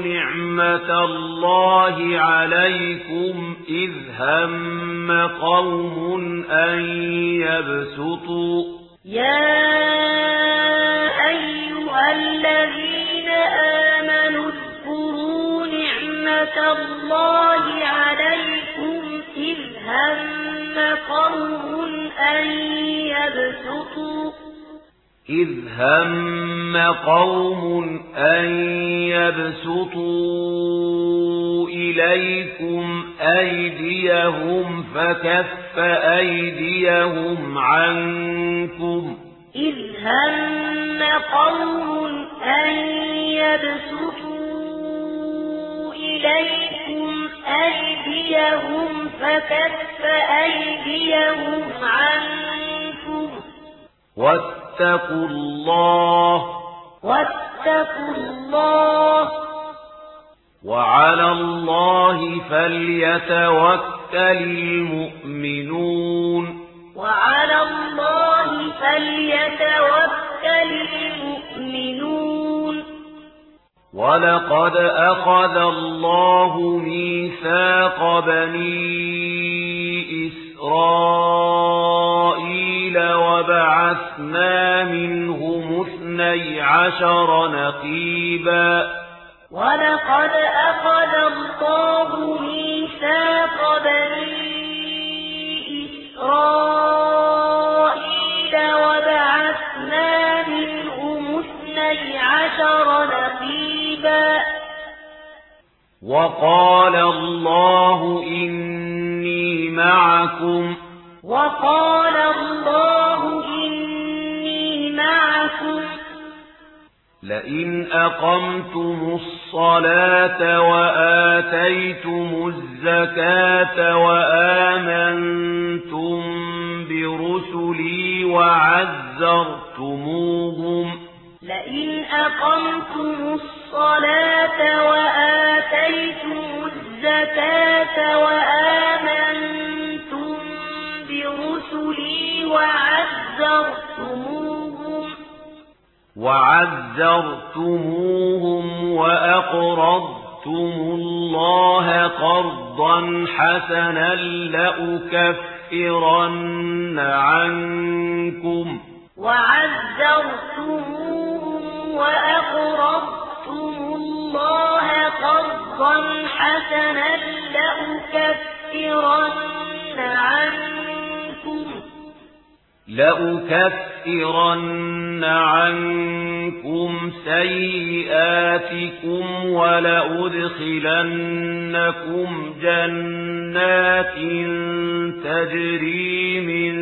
نعمة الله عليكم إذ هم قوم أن يبسطوا يا أيها الذين آمنوا اذكروا نعمة الله عليكم إذ هم قوم أن يبسطوا إذ هم قوم أن يبسطوا إليكم أيديهم فكف أيديهم عنكم إذ هم قوم أن يبسطوا إليكم أيديهم فكف أيديهم عنكم واتقوا الله واتقوا الله وعلى الله فليتوكل المؤمنون وعلى الله فليتوكل المؤمنون ولقد أخذ الله ميثاق بني إسرائيل عشر نقيبا. ولقد أخذ الله ميثاق بني إسرائيل وبعثنا منهم اثني عشر نقيبا. وقال الله إني معكم. وقال الله إني معكم. لئن أقمتم الصلاة وآتيتم الزكاة وآمنتم برسلي وعزرتموهم لئن أقمتم الصلاة وآتيتم الزكاة وآمنتم برسلي وعزرتموهم وعزرتموهم وأقرضتم الله قرضا حسنا لأكفرن عنكم وعزرتموهم وأقرضتم الله قرضا حسنا لأكفرن عنكم لأكفرن عنكم سيئاتكم ولأدخلنكم جنات تجري من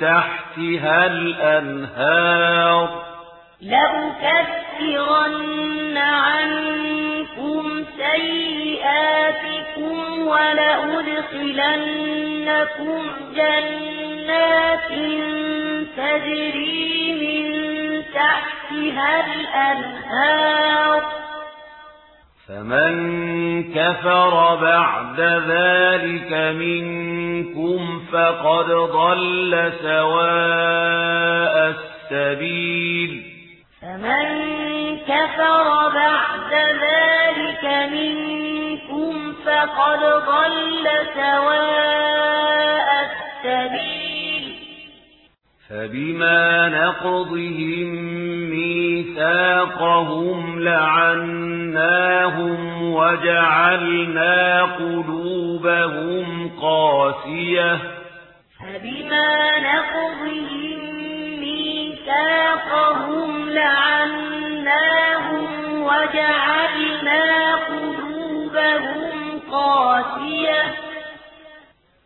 تحتها الأنهار لأكفرن عنكم سيئاتكم ولأدخلنكم جنات تجري من تحتها الأنهار. فمن كفر بعد ذلك منكم فقد ضل سواء السبيل. فمن كفر بعد ذلك منكم فقد ضل سواء السبيل فبما نقضهم ميثاقهم لعناهم وجعلنا قلوبهم قاسية. فبما نقضهم ميثاقهم لعناهم وجعلنا قلوبهم قاسية.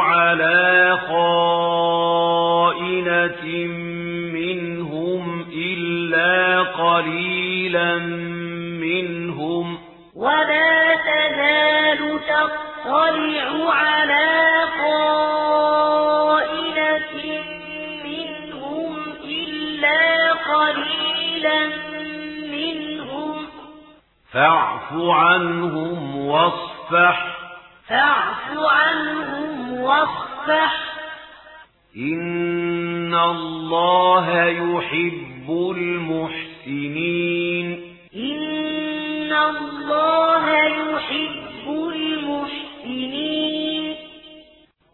على خائنة منهم إلا قليلا منهم ولا تزال تطلع على خائنة منهم إلا قليلا منهم فاعف عنهم واصفح فاعف عنهم واصفح. إن الله يحب المحسنين.